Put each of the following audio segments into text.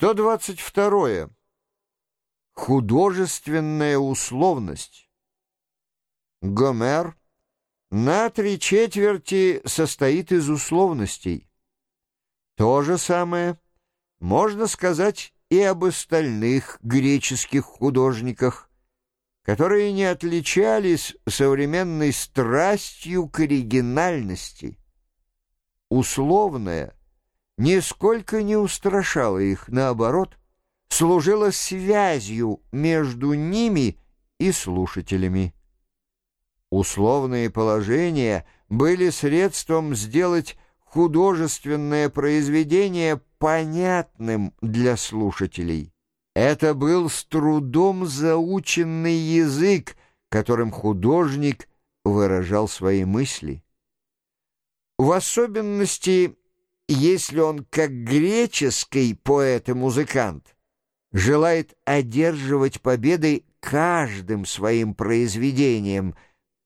122. Художественная условность. Гомер на три четверти состоит из условностей. То же самое можно сказать и об остальных греческих художниках, которые не отличались современной страстью к оригинальности. Условное — нисколько не устрашало их, наоборот, служило связью между ними и слушателями. Условные положения были средством сделать художественное произведение понятным для слушателей. Это был с трудом заученный язык, которым художник выражал свои мысли. В особенности если он, как греческий поэт и музыкант, желает одерживать победы каждым своим произведением,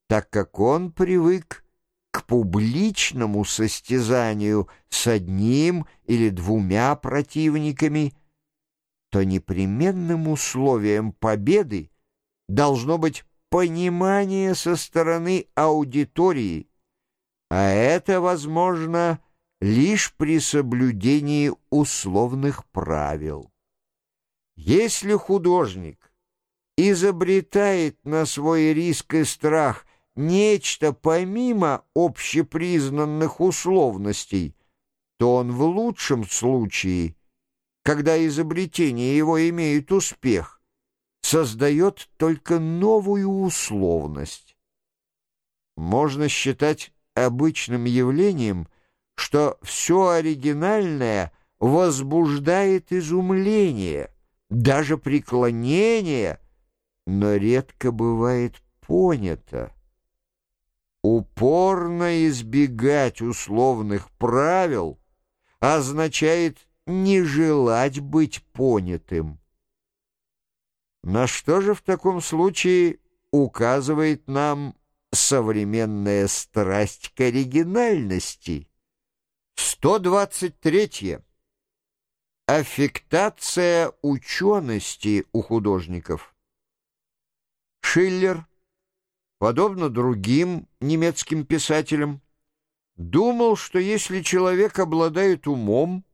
так как он привык к публичному состязанию с одним или двумя противниками, то непременным условием победы должно быть понимание со стороны аудитории, а это возможно лишь при соблюдении условных правил. Если художник изобретает на свой риск и страх нечто помимо общепризнанных условностей, то он в лучшем случае, когда изобретение его имеет успех, создает только новую условность. Можно считать обычным явлением – что все оригинальное возбуждает изумление, даже преклонение, но редко бывает понято. Упорно избегать условных правил означает не желать быть понятым. На что же в таком случае указывает нам современная страсть к оригинальности? 123. Аффектация учености у художников. Шиллер, подобно другим немецким писателям, думал, что если человек обладает умом,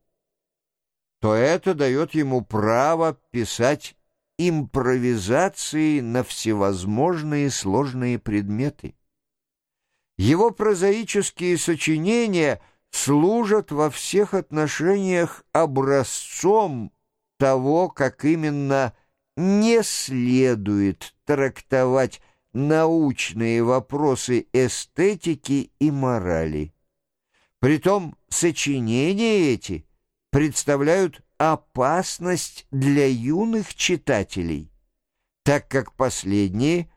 то это дает ему право писать импровизации на всевозможные сложные предметы. Его прозаические сочинения — служат во всех отношениях образцом того, как именно не следует трактовать научные вопросы эстетики и морали. Притом сочинения эти представляют опасность для юных читателей, так как последние,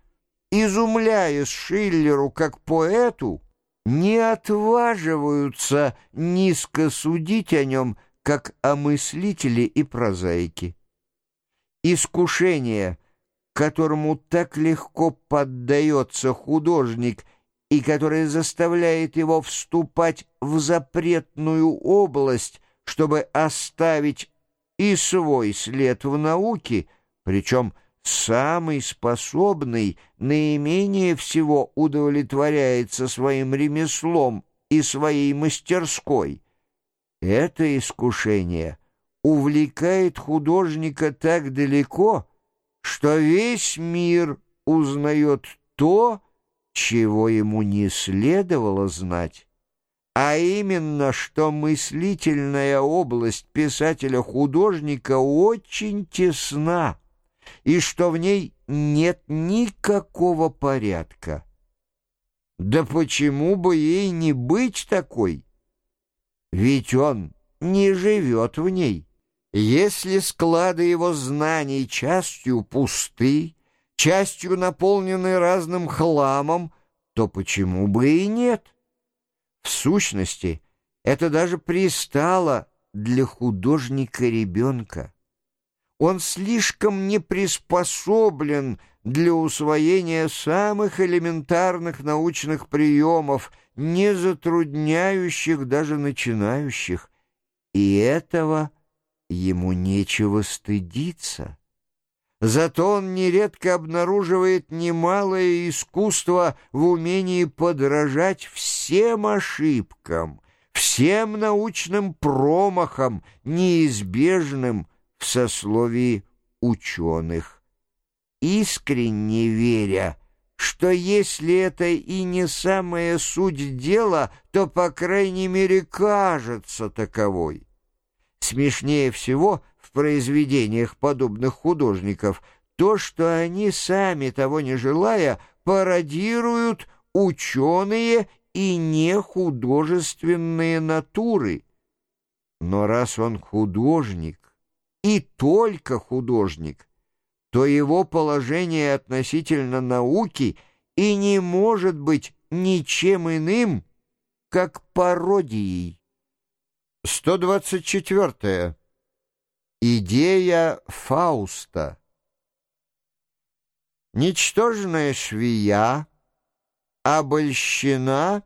изумляясь Шиллеру как поэту, не отваживаются низко судить о нем, как о мыслителе и прозаике. Искушение, которому так легко поддается художник и которое заставляет его вступать в запретную область, чтобы оставить и свой след в науке, причем Самый способный наименее всего удовлетворяется своим ремеслом и своей мастерской. Это искушение увлекает художника так далеко, что весь мир узнает то, чего ему не следовало знать, а именно, что мыслительная область писателя-художника очень тесна, и что в ней нет никакого порядка. Да почему бы ей не быть такой? Ведь он не живет в ней. Если склады его знаний частью пусты, частью наполнены разным хламом, то почему бы и нет? В сущности, это даже пристало для художника-ребенка. Он слишком не приспособлен для усвоения самых элементарных научных приемов, не затрудняющих даже начинающих. И этого ему нечего стыдиться. Зато он нередко обнаруживает немалое искусство в умении подражать всем ошибкам, всем научным промахам, неизбежным в сословии ученых, искренне веря, что если это и не самая суть дела, то, по крайней мере, кажется таковой. Смешнее всего — произведениях подобных художников то, что они сами, того не желая, пародируют ученые и нехудожественные натуры. Но раз он художник, и только художник, то его положение относительно науки и не может быть ничем иным, как пародией. 124. Идея Фауста Ничтожная швея обольщена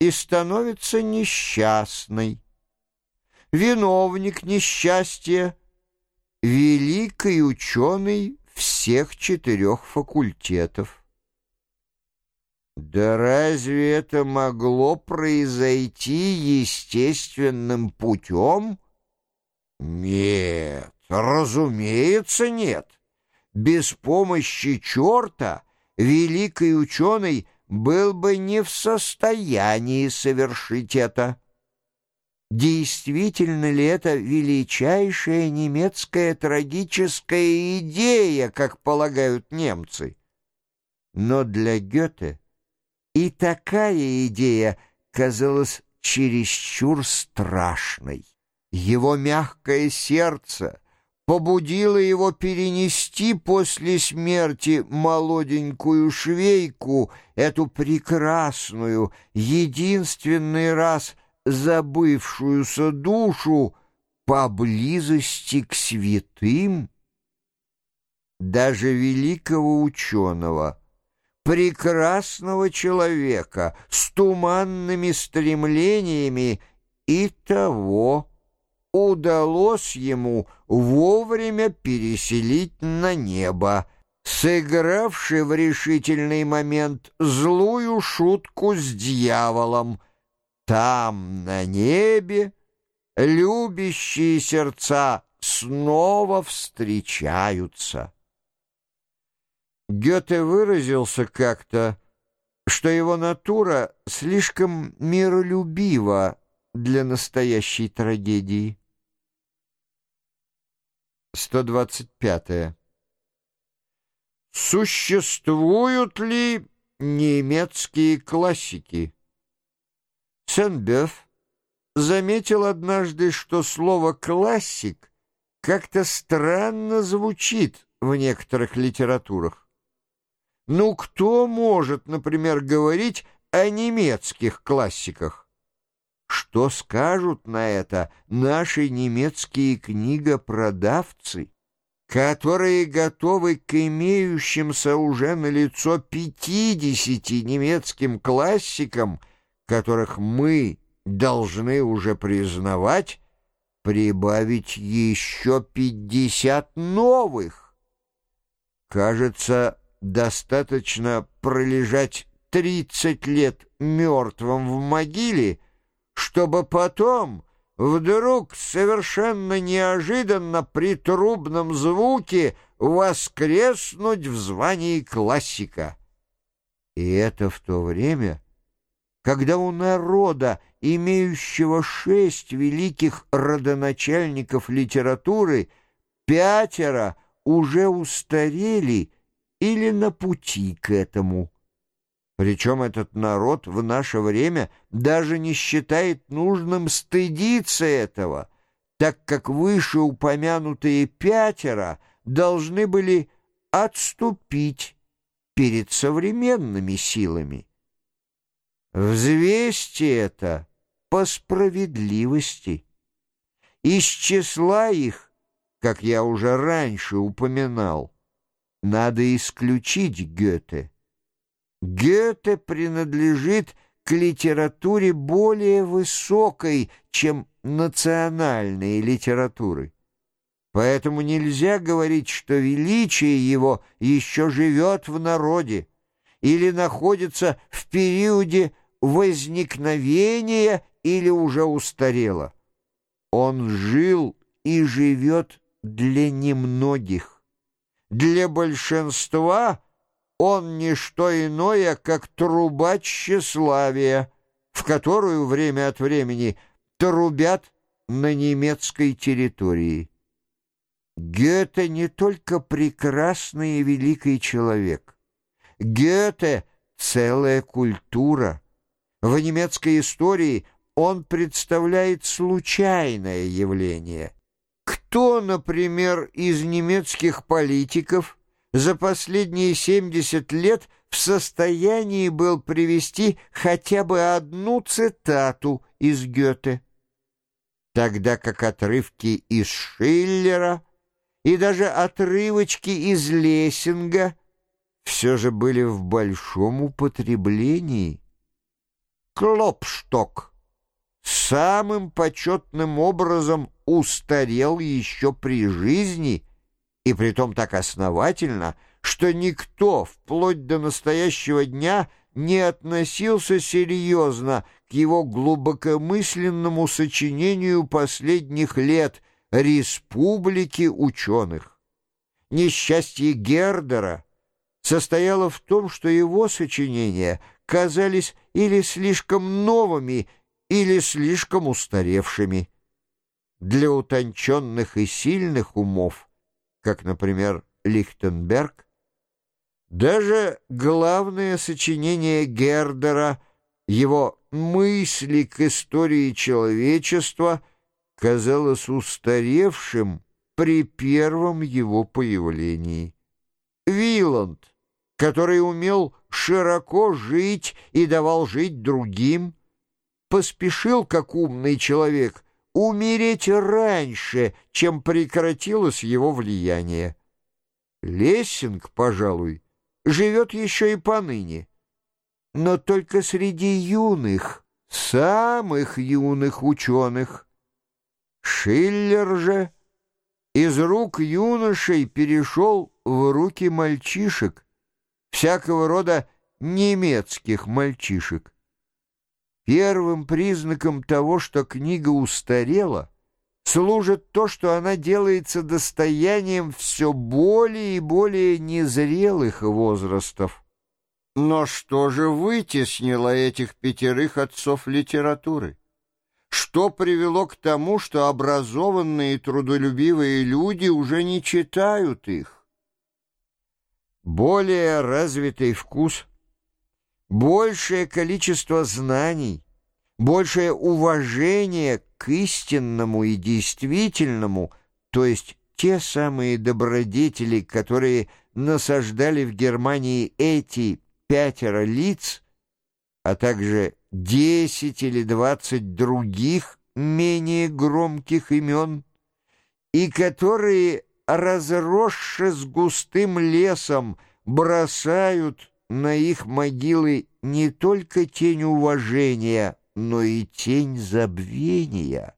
и становится несчастной. Виновник несчастья — великий ученый всех четырех факультетов. Да разве это могло произойти естественным путем — нет, разумеется, нет. Без помощи черта великий ученый был бы не в состоянии совершить это. Действительно ли это величайшая немецкая трагическая идея, как полагают немцы? Но для Гёте и такая идея казалась чересчур страшной. Его мягкое сердце побудило его перенести после смерти молоденькую швейку, эту прекрасную, единственный раз забывшуюся душу, поблизости к святым. Даже великого ученого, прекрасного человека с туманными стремлениями и того удалось ему вовремя переселить на небо, сыгравший в решительный момент злую шутку с дьяволом. Там, на небе, любящие сердца снова встречаются. Гёте выразился как-то, что его натура слишком миролюбива для настоящей трагедии. 125. -е. Существуют ли немецкие классики? Сен-Бёв заметил однажды, что слово «классик» как-то странно звучит в некоторых литературах. Ну, кто может, например, говорить о немецких классиках? Что скажут на это наши немецкие книгопродавцы, которые готовы к имеющимся уже на лицо пятидесяти немецким классикам, которых мы должны уже признавать, прибавить еще пятьдесят новых? Кажется, достаточно пролежать тридцать лет мертвым в могиле, чтобы потом вдруг совершенно неожиданно при трубном звуке воскреснуть в звании классика. И это в то время, когда у народа, имеющего шесть великих родоначальников литературы, пятеро уже устарели или на пути к этому. Причем этот народ в наше время даже не считает нужным стыдиться этого, так как вышеупомянутые пятеро должны были отступить перед современными силами. Взвесьте это по справедливости. Из числа их, как я уже раньше упоминал, надо исключить Гёте. Гёте принадлежит к литературе более высокой, чем национальные литературы. Поэтому нельзя говорить, что величие его еще живет в народе или находится в периоде возникновения или уже устарело. Он жил и живет для немногих. Для большинства он не что иное, как труба тщеславия, в которую время от времени трубят на немецкой территории. Гёте не только прекрасный и великий человек. Гёте — целая культура. В немецкой истории он представляет случайное явление. Кто, например, из немецких политиков за последние 70 лет в состоянии был привести хотя бы одну цитату из Гёте? Тогда как отрывки из Шиллера и даже отрывочки из Лессинга все же были в большом употреблении. Клопшток самым почетным образом устарел еще при жизни, и притом так основательно, что никто вплоть до настоящего дня не относился серьезно к его глубокомысленному сочинению последних лет «Республики ученых». Несчастье Гердера состояло в том, что его сочинения казались или слишком новыми, или слишком устаревшими. Для утонченных и сильных умов, как, например, Лихтенберг, даже главное сочинение Гердера, его «Мысли к истории человечества» казалось устаревшим при первом его появлении. Виланд, который умел широко жить и давал жить другим, поспешил, как умный человек, умереть раньше, чем прекратилось его влияние. Лессинг, пожалуй, живет еще и поныне, но только среди юных, самых юных ученых. Шиллер же из рук юношей перешел в руки мальчишек, всякого рода немецких мальчишек. Первым признаком того, что книга устарела, служит то, что она делается достоянием все более и более незрелых возрастов. Но что же вытеснило этих пятерых отцов литературы? Что привело к тому, что образованные трудолюбивые люди уже не читают их? Более развитый вкус — большее количество знаний, большее уважение к истинному и действительному, то есть те самые добродетели, которые насаждали в Германии эти пятеро лиц, а также десять или двадцать других менее громких имен, и которые, разросшись густым лесом, бросают на их могилы не только тень уважения, но и тень забвения.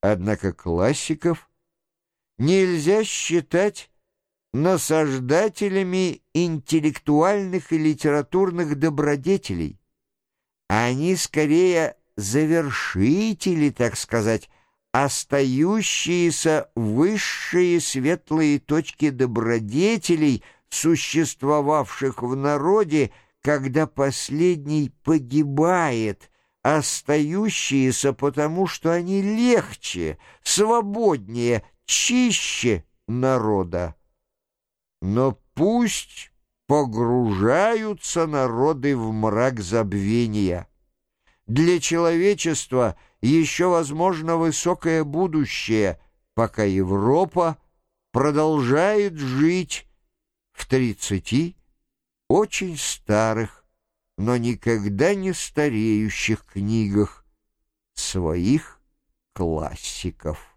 Однако классиков нельзя считать насаждателями интеллектуальных и литературных добродетелей. Они скорее завершители, так сказать, остающиеся высшие светлые точки добродетелей — существовавших в народе, когда последний погибает, остающиеся потому, что они легче, свободнее, чище народа. Но пусть погружаются народы в мрак забвения. Для человечества еще возможно высокое будущее, пока Европа продолжает жить в тридцати очень старых, но никогда не стареющих книгах своих классиков.